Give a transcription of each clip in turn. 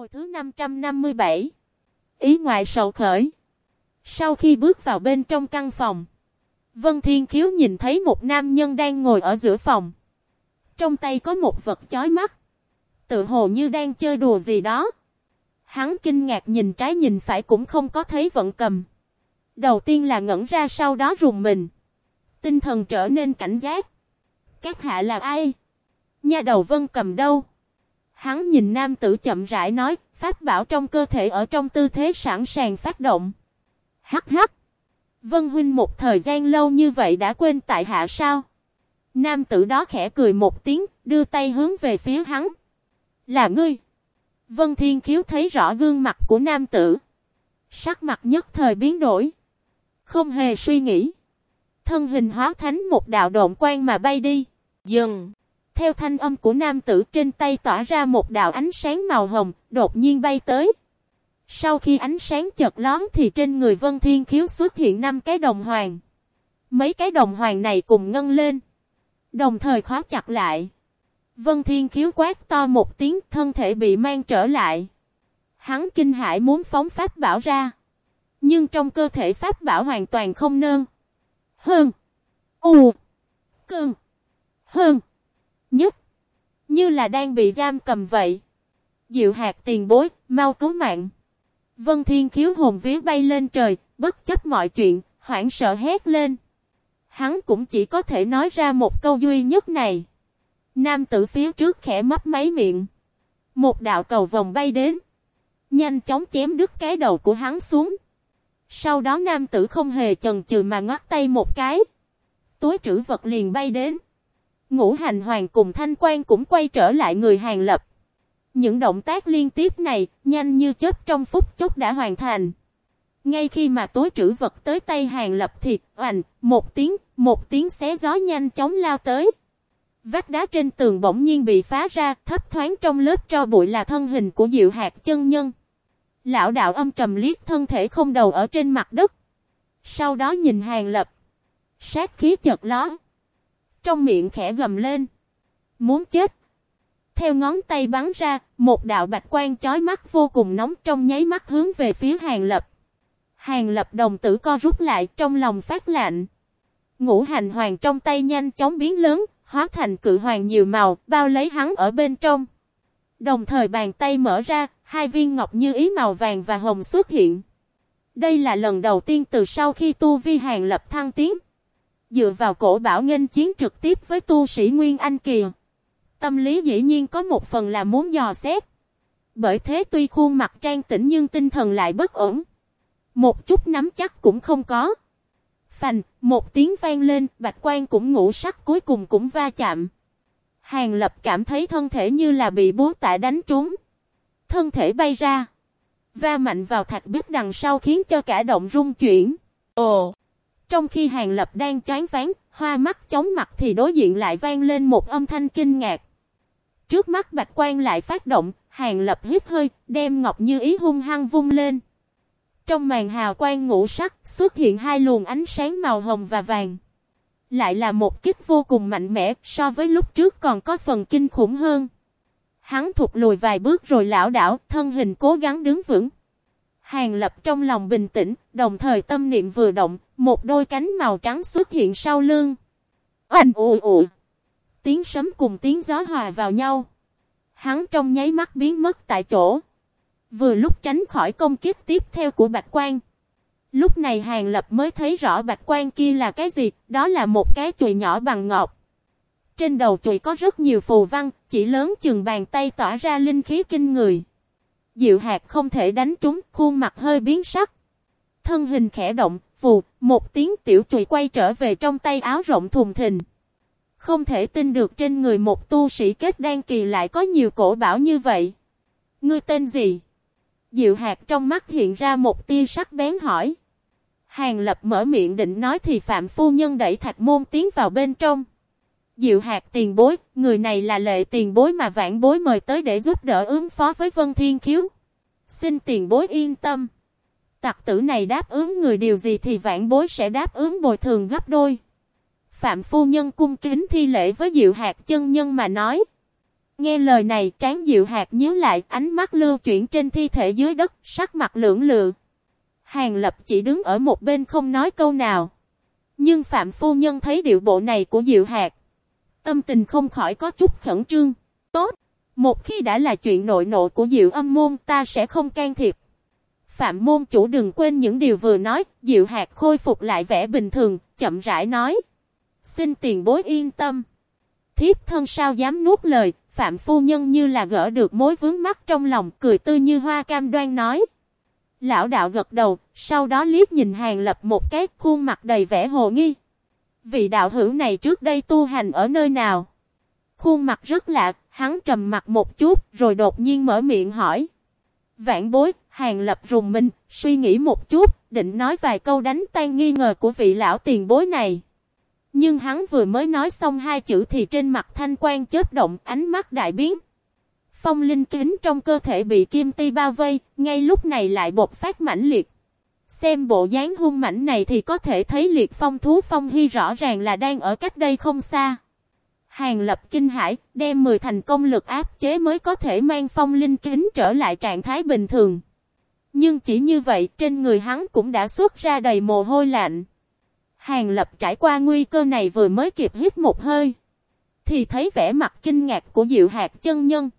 Hồi thứ 557 Ý ngoại sầu khởi. Sau khi bước vào bên trong căn phòng, Vân Thiên Khiếu nhìn thấy một nam nhân đang ngồi ở giữa phòng. Trong tay có một vật chói mắt Tự hồ như đang chơi đùa gì đó. Hắn kinh ngạc nhìn trái nhìn phải cũng không có thấy vận cầm. Đầu tiên là ngẩn ra sau đó rùng mình. Tinh thần trở nên cảnh giác. Các hạ là ai? Nhà đầu vân cầm đâu? Hắn nhìn nam tử chậm rãi nói, pháp bảo trong cơ thể ở trong tư thế sẵn sàng phát động. Hắc hắc. Vân huynh một thời gian lâu như vậy đã quên tại hạ sao? Nam tử đó khẽ cười một tiếng, đưa tay hướng về phía hắn. Là ngươi. Vân Thiên Khiếu thấy rõ gương mặt của nam tử. Sắc mặt nhất thời biến đổi. Không hề suy nghĩ. Thân hình hóa thánh một đạo độn quan mà bay đi. Dừng. Theo thanh âm của nam tử trên tay tỏa ra một đạo ánh sáng màu hồng, đột nhiên bay tới. Sau khi ánh sáng chợt lón thì trên người Vân Thiên Khiếu xuất hiện năm cái đồng hoàng. Mấy cái đồng hoàng này cùng ngân lên. Đồng thời khóa chặt lại. Vân Thiên Khiếu quát to một tiếng thân thể bị mang trở lại. Hắn kinh hãi muốn phóng pháp bảo ra. Nhưng trong cơ thể pháp bảo hoàn toàn không nơn. Hơn. U. Cơn. Hơn. Nhất. Như là đang bị giam cầm vậy. Diệu hạt tiền bối, mau cứu mạng. Vân Thiên khiếu hồn vía bay lên trời, bất chấp mọi chuyện, hoảng sợ hét lên. Hắn cũng chỉ có thể nói ra một câu duy nhất này. Nam tử phía trước khẽ mấp máy miệng. Một đạo cầu vòng bay đến. Nhanh chóng chém đứt cái đầu của hắn xuống. Sau đó nam tử không hề chần chừ mà ngoắt tay một cái. Túi trữ vật liền bay đến. Ngũ hành hoàng cùng thanh quan cũng quay trở lại người hàng lập. Những động tác liên tiếp này, nhanh như chớp trong phút chốc đã hoàn thành. Ngay khi mà tối trữ vật tới tay hàng lập thì, oành, một tiếng, một tiếng xé gió nhanh chóng lao tới. Vách đá trên tường bỗng nhiên bị phá ra, thấp thoáng trong lớp tro bụi là thân hình của diệu hạt chân nhân. Lão đạo âm trầm liếc thân thể không đầu ở trên mặt đất. Sau đó nhìn hàng lập. Sát khí chợt lóe trong miệng khẽ gầm lên. Muốn chết. Theo ngón tay bắn ra, một đạo bạch quan chói mắt vô cùng nóng trong nháy mắt hướng về phía hàng lập. Hàng lập đồng tử co rút lại trong lòng phát lạnh. Ngũ hành hoàng trong tay nhanh chóng biến lớn, hóa thành cự hoàng nhiều màu, bao lấy hắn ở bên trong. Đồng thời bàn tay mở ra, hai viên ngọc như ý màu vàng và hồng xuất hiện. Đây là lần đầu tiên từ sau khi tu vi hàng lập thăng tiến. Dựa vào cổ bảo nghênh chiến trực tiếp với tu sĩ Nguyên Anh kìa. Tâm lý dĩ nhiên có một phần là muốn dò xét. Bởi thế tuy khuôn mặt trang tĩnh nhưng tinh thần lại bất ổn. Một chút nắm chắc cũng không có. Phành, một tiếng vang lên, bạch quan cũng ngủ sắc cuối cùng cũng va chạm. Hàng lập cảm thấy thân thể như là bị búa tạ đánh trúng. Thân thể bay ra. Va mạnh vào thạch bích đằng sau khiến cho cả động rung chuyển. Ồ! Trong khi Hàng Lập đang chán phán, hoa mắt chóng mặt thì đối diện lại vang lên một âm thanh kinh ngạc. Trước mắt Bạch Quan lại phát động, Hàng Lập hít hơi, đem ngọc như ý hung hăng vung lên. Trong màn hào quang ngũ sắc xuất hiện hai luồng ánh sáng màu hồng và vàng. Lại là một kích vô cùng mạnh mẽ so với lúc trước còn có phần kinh khủng hơn. Hắn thụt lùi vài bước rồi lão đảo, thân hình cố gắng đứng vững. Hàng lập trong lòng bình tĩnh, đồng thời tâm niệm vừa động, một đôi cánh màu trắng xuất hiện sau lưng. Oanh ụ ụ. Tiếng sấm cùng tiếng gió hòa vào nhau. Hắn trong nháy mắt biến mất tại chỗ. Vừa lúc tránh khỏi công kích tiếp theo của Bạch Quan. Lúc này Hàng Lập mới thấy rõ Bạch Quan kia là cái gì, đó là một cái chùy nhỏ bằng ngọc. Trên đầu chùy có rất nhiều phù văn, chỉ lớn chừng bàn tay tỏa ra linh khí kinh người. Diệu hạt không thể đánh trúng, khuôn mặt hơi biến sắc. Thân hình khẽ động, phù, một tiếng tiểu chùy quay trở về trong tay áo rộng thùng thình. Không thể tin được trên người một tu sĩ kết đan kỳ lại có nhiều cổ bảo như vậy. Ngươi tên gì? Diệu hạt trong mắt hiện ra một tia sắc bén hỏi. Hàng lập mở miệng định nói thì Phạm Phu Nhân đẩy thạch môn tiến vào bên trong. Diệu hạt tiền bối, người này là lệ tiền bối mà vãn bối mời tới để giúp đỡ ứng phó với Vân Thiên Khiếu. Xin tiền bối yên tâm. Tặc tử này đáp ứng người điều gì thì vãn bối sẽ đáp ứng bồi thường gấp đôi. Phạm phu nhân cung kính thi lễ với diệu hạt chân nhân mà nói. Nghe lời này tráng diệu hạt nhíu lại ánh mắt lưu chuyển trên thi thể dưới đất, sắc mặt lưỡng lự. Hàng lập chỉ đứng ở một bên không nói câu nào. Nhưng Phạm Phu Nhân thấy điệu bộ này của diệu hạt. Tâm tình không khỏi có chút khẩn trương. Tốt, một khi đã là chuyện nội nộ của diệu âm môn ta sẽ không can thiệp. Phạm môn chủ đừng quên những điều vừa nói, diệu hạt khôi phục lại vẻ bình thường, chậm rãi nói. Xin tiền bối yên tâm. Thiếp thân sao dám nuốt lời, Phạm phu nhân như là gỡ được mối vướng mắt trong lòng, cười tươi như hoa cam đoan nói. Lão đạo gật đầu, sau đó liếc nhìn hàng lập một cái khuôn mặt đầy vẻ hồ nghi. Vị đạo hữu này trước đây tu hành ở nơi nào? Khuôn mặt rất lạ, hắn trầm mặt một chút, rồi đột nhiên mở miệng hỏi. Vạn bối, hàng lập rùng mình, suy nghĩ một chút, định nói vài câu đánh tan nghi ngờ của vị lão tiền bối này. Nhưng hắn vừa mới nói xong hai chữ thì trên mặt thanh quan chớp động, ánh mắt đại biến. Phong linh kính trong cơ thể bị kim ti bao vây, ngay lúc này lại bột phát mãnh liệt. Xem bộ dáng hung mảnh này thì có thể thấy liệt phong thú phong hy rõ ràng là đang ở cách đây không xa. Hàng lập kinh hải, đem 10 thành công lực áp chế mới có thể mang phong linh kính trở lại trạng thái bình thường. Nhưng chỉ như vậy trên người hắn cũng đã xuất ra đầy mồ hôi lạnh. Hàng lập trải qua nguy cơ này vừa mới kịp hít một hơi. Thì thấy vẻ mặt kinh ngạc của diệu hạt chân nhân.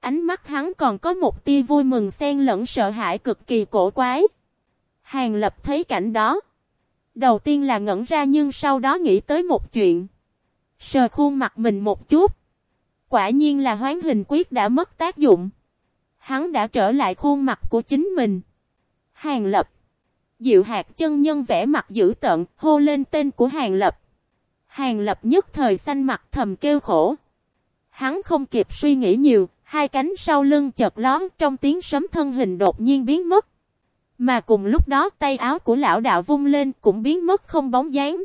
Ánh mắt hắn còn có một tia vui mừng xen lẫn sợ hãi cực kỳ cổ quái. Hàng lập thấy cảnh đó. Đầu tiên là ngẩn ra nhưng sau đó nghĩ tới một chuyện. Sờ khuôn mặt mình một chút. Quả nhiên là hoán hình quyết đã mất tác dụng. Hắn đã trở lại khuôn mặt của chính mình. Hàng lập. Diệu hạt chân nhân vẽ mặt dữ tận, hô lên tên của Hàng Lập. Hàng Lập nhất thời xanh mặt thầm kêu khổ. Hắn không kịp suy nghĩ nhiều, hai cánh sau lưng chợt lón trong tiếng sấm thân hình đột nhiên biến mất. Mà cùng lúc đó tay áo của lão đạo vung lên cũng biến mất không bóng dáng.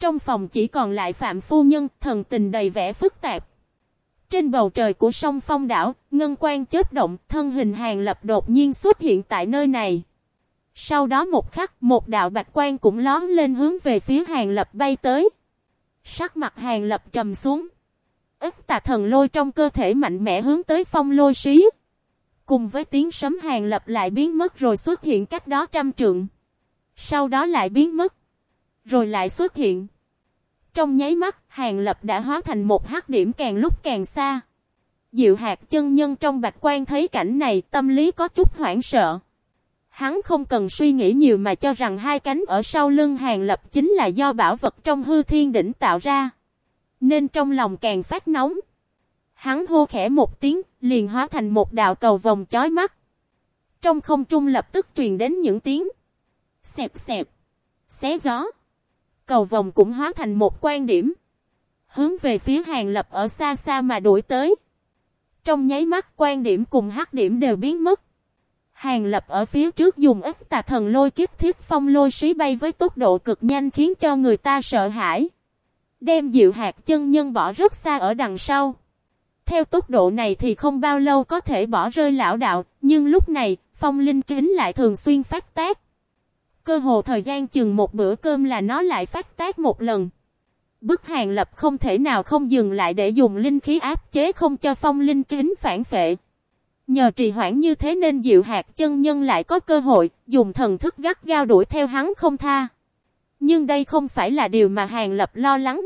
Trong phòng chỉ còn lại Phạm Phu Nhân, thần tình đầy vẻ phức tạp. Trên bầu trời của sông Phong đảo, ngân quan chết động, thân hình hàng lập đột nhiên xuất hiện tại nơi này. Sau đó một khắc, một đạo bạch quan cũng lón lên hướng về phía hàng lập bay tới. Sắc mặt hàng lập trầm xuống. Ít tà thần lôi trong cơ thể mạnh mẽ hướng tới phong lôi xí. Cùng với tiếng sấm hàng lập lại biến mất rồi xuất hiện cách đó trăm trượng. Sau đó lại biến mất. Rồi lại xuất hiện. Trong nháy mắt, hàng lập đã hóa thành một hắc điểm càng lúc càng xa. Diệu hạt chân nhân trong bạch quan thấy cảnh này tâm lý có chút hoảng sợ. Hắn không cần suy nghĩ nhiều mà cho rằng hai cánh ở sau lưng hàng lập chính là do bảo vật trong hư thiên đỉnh tạo ra. Nên trong lòng càng phát nóng. Hắn hô khẽ một tiếng, liền hóa thành một đạo cầu vòng chói mắt. Trong không trung lập tức truyền đến những tiếng xẹp xẹp, xé gió. Cầu vòng cũng hóa thành một quan điểm. Hướng về phía hàng lập ở xa xa mà đuổi tới. Trong nháy mắt quan điểm cùng hắc điểm đều biến mất. Hàng lập ở phía trước dùng ít tà thần lôi kiếp thiết phong lôi xí bay với tốc độ cực nhanh khiến cho người ta sợ hãi. Đem diệu hạt chân nhân bỏ rất xa ở đằng sau. Theo tốc độ này thì không bao lâu có thể bỏ rơi lão đạo, nhưng lúc này, phong linh kính lại thường xuyên phát tác. Cơ hồ thời gian chừng một bữa cơm là nó lại phát tác một lần. Bức hàng lập không thể nào không dừng lại để dùng linh khí áp chế không cho phong linh kính phản phệ. Nhờ trì hoãn như thế nên Diệu Hạt chân nhân lại có cơ hội dùng thần thức gắt gao đuổi theo hắn không tha. Nhưng đây không phải là điều mà Hàng Lập lo lắng.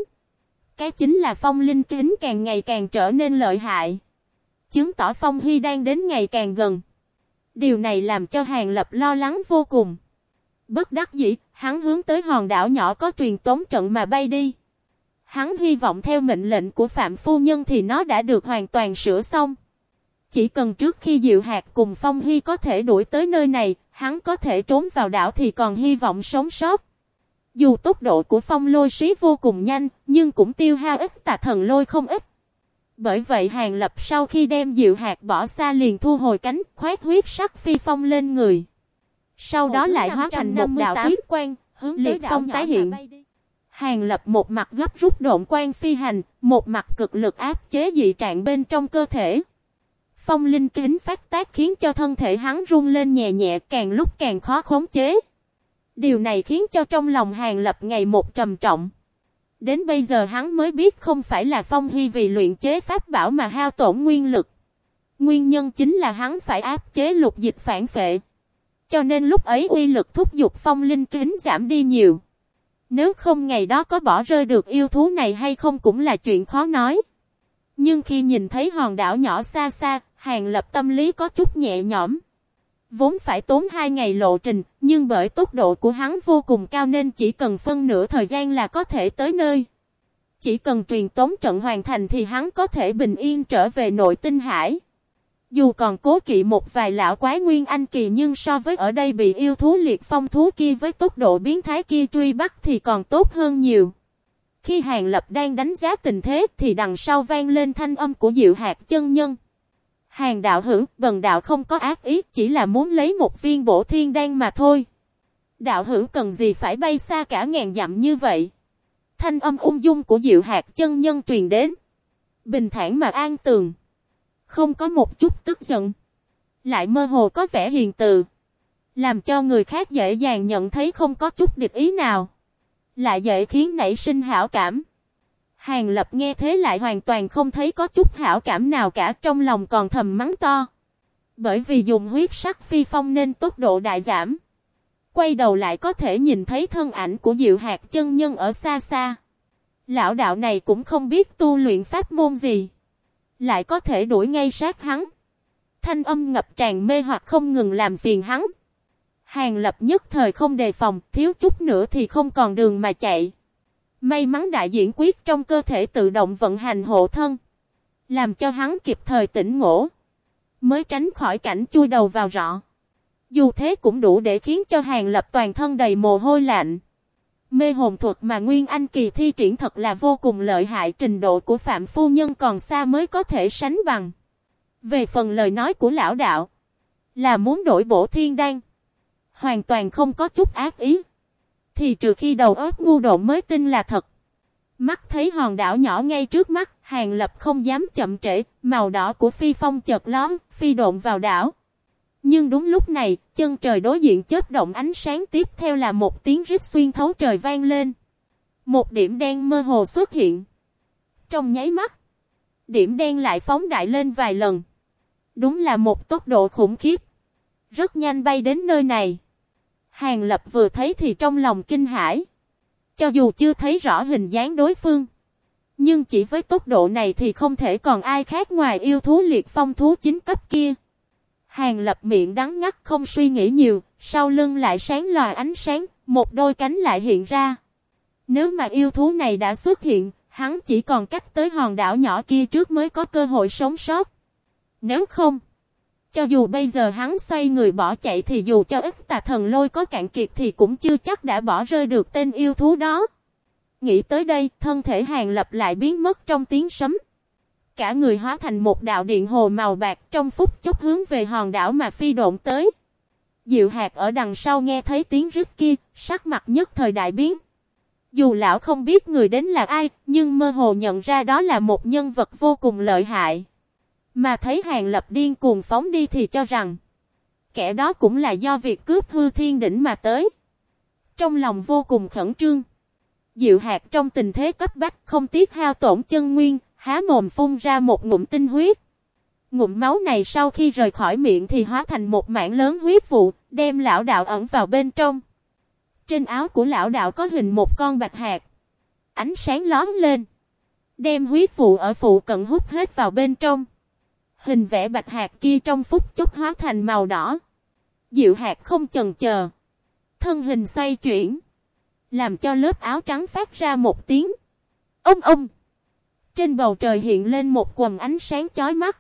Cái chính là phong linh kính càng ngày càng trở nên lợi hại. Chứng tỏ phong hy đang đến ngày càng gần. Điều này làm cho Hàng Lập lo lắng vô cùng. Bất đắc dĩ, hắn hướng tới hòn đảo nhỏ có truyền tống trận mà bay đi. Hắn hy vọng theo mệnh lệnh của Phạm Phu Nhân thì nó đã được hoàn toàn sửa xong. Chỉ cần trước khi Diệu Hạt cùng Phong Hy có thể đuổi tới nơi này, hắn có thể trốn vào đảo thì còn hy vọng sống sót. Dù tốc độ của phong lôi sĩ vô cùng nhanh, nhưng cũng tiêu hao ít tà thần lôi không ít. Bởi vậy Hàng Lập sau khi đem Diệu Hạt bỏ xa liền thu hồi cánh, khoét huyết sắc phi phong lên người. Sau đó lại hóa thành một đạo huyết quan, hướng liệt phong tái hiện. Hàng Lập một mặt gấp rút độn quan phi hành, một mặt cực lực áp chế dị trạng bên trong cơ thể. Phong linh kính phát tác khiến cho thân thể hắn rung lên nhẹ nhẹ càng lúc càng khó khống chế. Điều này khiến cho trong lòng hàng lập ngày một trầm trọng. Đến bây giờ hắn mới biết không phải là Phong Hy vì luyện chế pháp bảo mà hao tổn nguyên lực. Nguyên nhân chính là hắn phải áp chế lục dịch phản phệ. Cho nên lúc ấy uy lực thúc giục phong linh kính giảm đi nhiều. Nếu không ngày đó có bỏ rơi được yêu thú này hay không cũng là chuyện khó nói. Nhưng khi nhìn thấy hòn đảo nhỏ xa xa, hàng lập tâm lý có chút nhẹ nhõm. Vốn phải tốn hai ngày lộ trình, nhưng bởi tốc độ của hắn vô cùng cao nên chỉ cần phân nửa thời gian là có thể tới nơi. Chỉ cần truyền tống trận hoàn thành thì hắn có thể bình yên trở về nội tinh hải. Dù còn cố kỵ một vài lão quái nguyên anh kỳ nhưng so với ở đây bị yêu thú liệt phong thú kia với tốc độ biến thái kia truy bắt thì còn tốt hơn nhiều. Khi Hàng Lập đang đánh giá tình thế thì đằng sau vang lên thanh âm của Diệu Hạt chân nhân. Hàng đạo hữu, bần đạo không có ác ý, chỉ là muốn lấy một viên bổ thiên đan mà thôi. Đạo hữu cần gì phải bay xa cả ngàn dặm như vậy? Thanh âm ung dung của Diệu Hạt chân nhân truyền đến. Bình thản mà an tường. Không có một chút tức giận. Lại mơ hồ có vẻ hiền từ. Làm cho người khác dễ dàng nhận thấy không có chút địch ý nào. Lại dễ khiến nảy sinh hảo cảm. Hàng lập nghe thế lại hoàn toàn không thấy có chút hảo cảm nào cả trong lòng còn thầm mắng to. Bởi vì dùng huyết sắc phi phong nên tốc độ đại giảm. Quay đầu lại có thể nhìn thấy thân ảnh của diệu hạt chân nhân ở xa xa. Lão đạo này cũng không biết tu luyện pháp môn gì. Lại có thể đuổi ngay sát hắn. Thanh âm ngập tràn mê hoặc không ngừng làm phiền hắn. Hàng lập nhất thời không đề phòng, thiếu chút nữa thì không còn đường mà chạy. May mắn đại diễn quyết trong cơ thể tự động vận hành hộ thân. Làm cho hắn kịp thời tỉnh ngộ. Mới tránh khỏi cảnh chui đầu vào rọ. Dù thế cũng đủ để khiến cho hàng lập toàn thân đầy mồ hôi lạnh. Mê hồn thuật mà Nguyên Anh kỳ thi triển thật là vô cùng lợi hại trình độ của Phạm Phu Nhân còn xa mới có thể sánh bằng. Về phần lời nói của lão đạo, là muốn đổi bổ thiên đan. Hoàn toàn không có chút ác ý. Thì trừ khi đầu óc ngu độ mới tin là thật. Mắt thấy hòn đảo nhỏ ngay trước mắt, hàng lập không dám chậm trễ, màu đỏ của phi phong chợt lón, phi độn vào đảo. Nhưng đúng lúc này, chân trời đối diện chớp động ánh sáng tiếp theo là một tiếng rít xuyên thấu trời vang lên. Một điểm đen mơ hồ xuất hiện. Trong nháy mắt, điểm đen lại phóng đại lên vài lần. Đúng là một tốc độ khủng khiếp. Rất nhanh bay đến nơi này. Hàng lập vừa thấy thì trong lòng kinh hãi. Cho dù chưa thấy rõ hình dáng đối phương. Nhưng chỉ với tốc độ này thì không thể còn ai khác ngoài yêu thú liệt phong thú chính cấp kia. Hàng lập miệng đắng ngắt không suy nghĩ nhiều, sau lưng lại sáng loài ánh sáng, một đôi cánh lại hiện ra. Nếu mà yêu thú này đã xuất hiện, hắn chỉ còn cách tới hòn đảo nhỏ kia trước mới có cơ hội sống sót. Nếu không, cho dù bây giờ hắn xoay người bỏ chạy thì dù cho ít tà thần lôi có cạn kiệt thì cũng chưa chắc đã bỏ rơi được tên yêu thú đó. Nghĩ tới đây, thân thể hàng lập lại biến mất trong tiếng sấm. Cả người hóa thành một đạo điện hồ màu bạc trong phút chốc hướng về hòn đảo mà phi độn tới. Diệu hạt ở đằng sau nghe thấy tiếng rít kia, sắc mặt nhất thời đại biến. Dù lão không biết người đến là ai, nhưng mơ hồ nhận ra đó là một nhân vật vô cùng lợi hại. Mà thấy hàng lập điên cuồng phóng đi thì cho rằng, kẻ đó cũng là do việc cướp hư thiên đỉnh mà tới. Trong lòng vô cùng khẩn trương. Diệu hạt trong tình thế cấp bách không tiếc hao tổn chân nguyên, há mồm phun ra một ngụm tinh huyết. Ngụm máu này sau khi rời khỏi miệng thì hóa thành một mảng lớn huyết vụ, đem lão đạo ẩn vào bên trong. Trên áo của lão đạo có hình một con bạch hạt. Ánh sáng lóm lên. Đem huyết vụ ở phụ cận hút hết vào bên trong. Hình vẽ bạch hạt kia trong phút chốc hóa thành màu đỏ. Diệu hạt không chần chờ. Thân hình xoay chuyển. Làm cho lớp áo trắng phát ra một tiếng. Ông ông. Trên bầu trời hiện lên một quần ánh sáng chói mắt.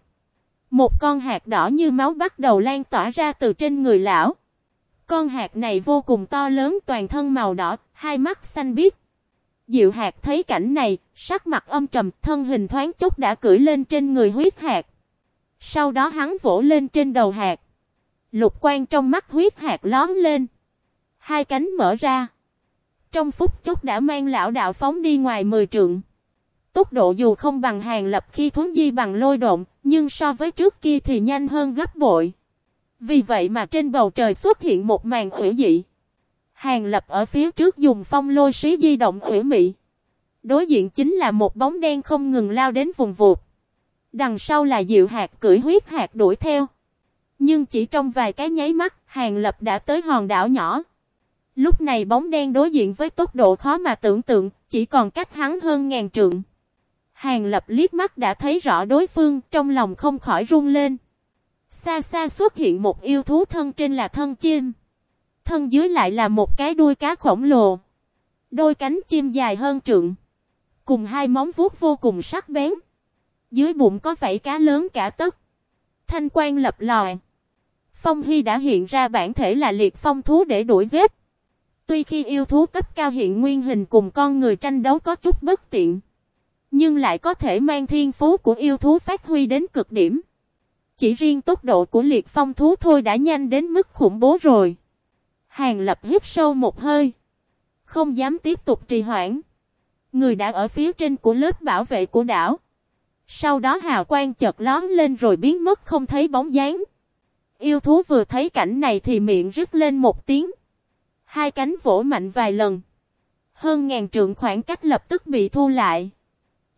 Một con hạt đỏ như máu bắt đầu lan tỏa ra từ trên người lão. Con hạt này vô cùng to lớn toàn thân màu đỏ, hai mắt xanh biếc. Diệu hạt thấy cảnh này, sắc mặt âm trầm, thân hình thoáng chốc đã cưỡi lên trên người huyết hạt. Sau đó hắn vỗ lên trên đầu hạt. Lục quang trong mắt huyết hạt lón lên. Hai cánh mở ra. Trong phút chốc đã mang lão đạo phóng đi ngoài mười trượng. Tốc độ dù không bằng hàng lập khi thuấn di bằng lôi động, nhưng so với trước kia thì nhanh hơn gấp bội. Vì vậy mà trên bầu trời xuất hiện một màn ủy dị. Hàng lập ở phía trước dùng phong lôi xí di động ủy mị. Đối diện chính là một bóng đen không ngừng lao đến vùng vụt. Đằng sau là Diệu Hạt cưỡi huyết hạt đuổi theo. Nhưng chỉ trong vài cái nháy mắt, Hàng Lập đã tới hòn đảo nhỏ. Lúc này bóng đen đối diện với tốc độ khó mà tưởng tượng, chỉ còn cách hắn hơn ngàn trượng. Hàng Lập liếc mắt đã thấy rõ đối phương, trong lòng không khỏi run lên. Xa xa xuất hiện một yêu thú thân trên là thân chim. Thân dưới lại là một cái đuôi cá khổng lồ. Đôi cánh chim dài hơn trượng. Cùng hai móng vuốt vô cùng sắc bén. Dưới bụng có vảy cá lớn cả tấc. Thanh quan lập lòi. Phong Hy đã hiện ra bản thể là liệt phong thú để đuổi giết. Tuy khi yêu thú cấp cao hiện nguyên hình cùng con người tranh đấu có chút bất tiện. Nhưng lại có thể mang thiên phú của yêu thú phát huy đến cực điểm. Chỉ riêng tốc độ của liệt phong thú thôi đã nhanh đến mức khủng bố rồi. Hàng lập hít sâu một hơi. Không dám tiếp tục trì hoãn. Người đã ở phía trên của lớp bảo vệ của đảo. Sau đó hào quang chợt lón lên rồi biến mất không thấy bóng dáng. Yêu thú vừa thấy cảnh này thì miệng rứt lên một tiếng. Hai cánh vỗ mạnh vài lần. Hơn ngàn trượng khoảng cách lập tức bị thu lại.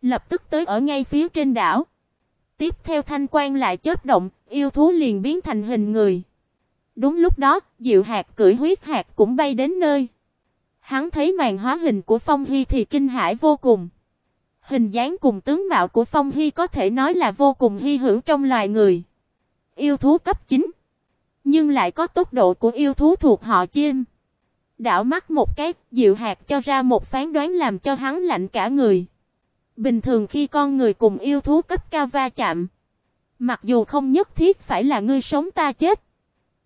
Lập tức tới ở ngay phía trên đảo. Tiếp theo thanh quan lại chớp động, yêu thú liền biến thành hình người. Đúng lúc đó, diệu hạt cưỡi huyết hạt cũng bay đến nơi. Hắn thấy màn hóa hình của Phong Hy thì kinh hãi vô cùng. Hình dáng cùng tướng mạo của Phong Hy có thể nói là vô cùng hy hữu trong loài người. Yêu thú cấp 9. Nhưng lại có tốc độ của yêu thú thuộc họ chim. Đảo mắt một cái, diệu hạt cho ra một phán đoán làm cho hắn lạnh cả người. Bình thường khi con người cùng yêu thú cấp cao va chạm. Mặc dù không nhất thiết phải là ngươi sống ta chết.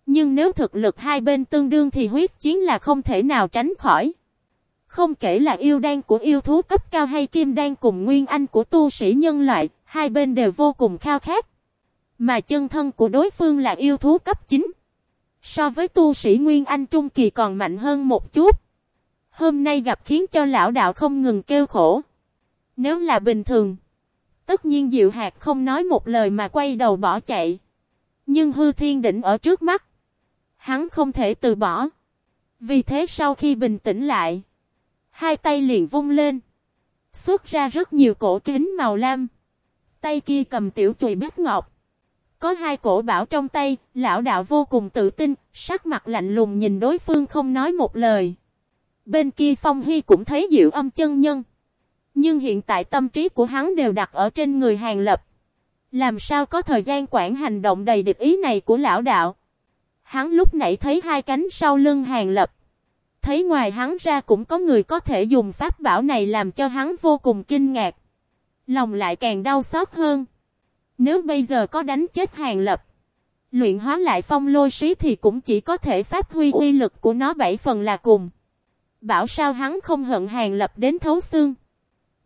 Nhưng nếu thực lực hai bên tương đương thì huyết chiến là không thể nào tránh khỏi. Không kể là yêu đan của yêu thú cấp cao hay kim đan cùng nguyên anh của tu sĩ nhân loại, hai bên đều vô cùng khao khát. Mà chân thân của đối phương là yêu thú cấp 9. So với tu sĩ nguyên anh trung kỳ còn mạnh hơn một chút. Hôm nay gặp khiến cho lão đạo không ngừng kêu khổ. Nếu là bình thường, tất nhiên Diệu Hạt không nói một lời mà quay đầu bỏ chạy. Nhưng hư thiên đỉnh ở trước mắt. Hắn không thể từ bỏ. Vì thế sau khi bình tĩnh lại, hai tay liền vung lên. Xuất ra rất nhiều cổ kính màu lam. Tay kia cầm tiểu chùy bích ngọc. Có hai cổ bảo trong tay, lão đạo vô cùng tự tin, sắc mặt lạnh lùng nhìn đối phương không nói một lời. Bên kia Phong Hy cũng thấy diệu âm chân nhân. Nhưng hiện tại tâm trí của hắn đều đặt ở trên người hàng lập. Làm sao có thời gian quản hành động đầy địch ý này của lão đạo. Hắn lúc nãy thấy hai cánh sau lưng hàng lập. Thấy ngoài hắn ra cũng có người có thể dùng pháp bảo này làm cho hắn vô cùng kinh ngạc. Lòng lại càng đau xót hơn. Nếu bây giờ có đánh chết hàng lập. Luyện hóa lại phong lôi sĩ thì cũng chỉ có thể phát huy uy lực của nó bảy phần là cùng. Bảo sao hắn không hận hàng lập đến thấu xương.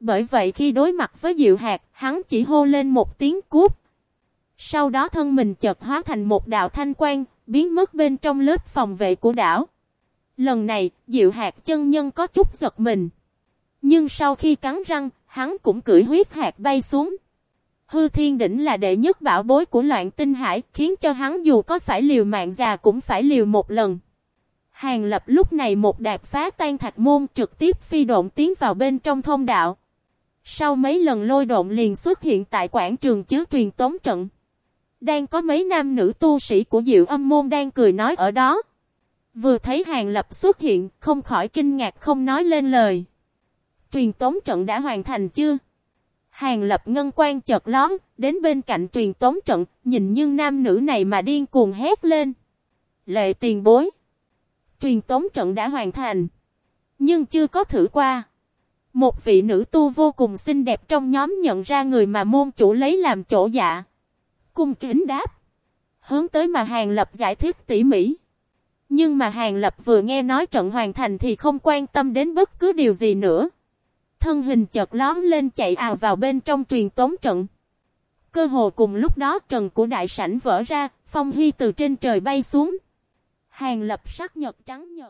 Bởi vậy khi đối mặt với Diệu Hạt, hắn chỉ hô lên một tiếng cút. Sau đó thân mình chợt hóa thành một đạo thanh quang, biến mất bên trong lớp phòng vệ của đảo. Lần này, Diệu Hạt chân nhân có chút giật mình. Nhưng sau khi cắn răng, hắn cũng cưỡi huyết hạt bay xuống. Hư Thiên Đỉnh là đệ nhất bảo bối của loạn tinh hải, khiến cho hắn dù có phải liều mạng già cũng phải liều một lần. Hàng lập lúc này một đạp phá tan thạch môn trực tiếp phi độn tiến vào bên trong thông đạo. Sau mấy lần lôi độn liền xuất hiện tại quảng trường chứa truyền tống trận. Đang có mấy nam nữ tu sĩ của diệu âm môn đang cười nói ở đó. Vừa thấy hàng lập xuất hiện, không khỏi kinh ngạc không nói lên lời. Truyền tống trận đã hoàn thành chưa? Hàng lập ngân quan chợt lón, đến bên cạnh truyền tống trận, nhìn nhưng nam nữ này mà điên cuồng hét lên. Lệ tiền bối. Truyền tống trận đã hoàn thành. Nhưng chưa có thử qua. Một vị nữ tu vô cùng xinh đẹp trong nhóm nhận ra người mà môn chủ lấy làm chỗ dạ. Cung kính đáp. Hướng tới mà Hàng Lập giải thích tỉ mỉ. Nhưng mà Hàng Lập vừa nghe nói trận hoàn thành thì không quan tâm đến bất cứ điều gì nữa. Thân hình chợt lón lên chạy ào vào bên trong truyền tống trận. Cơ hồ cùng lúc đó trần của đại sảnh vỡ ra, phong hy từ trên trời bay xuống. Hàng Lập sắc nhật trắng nhật.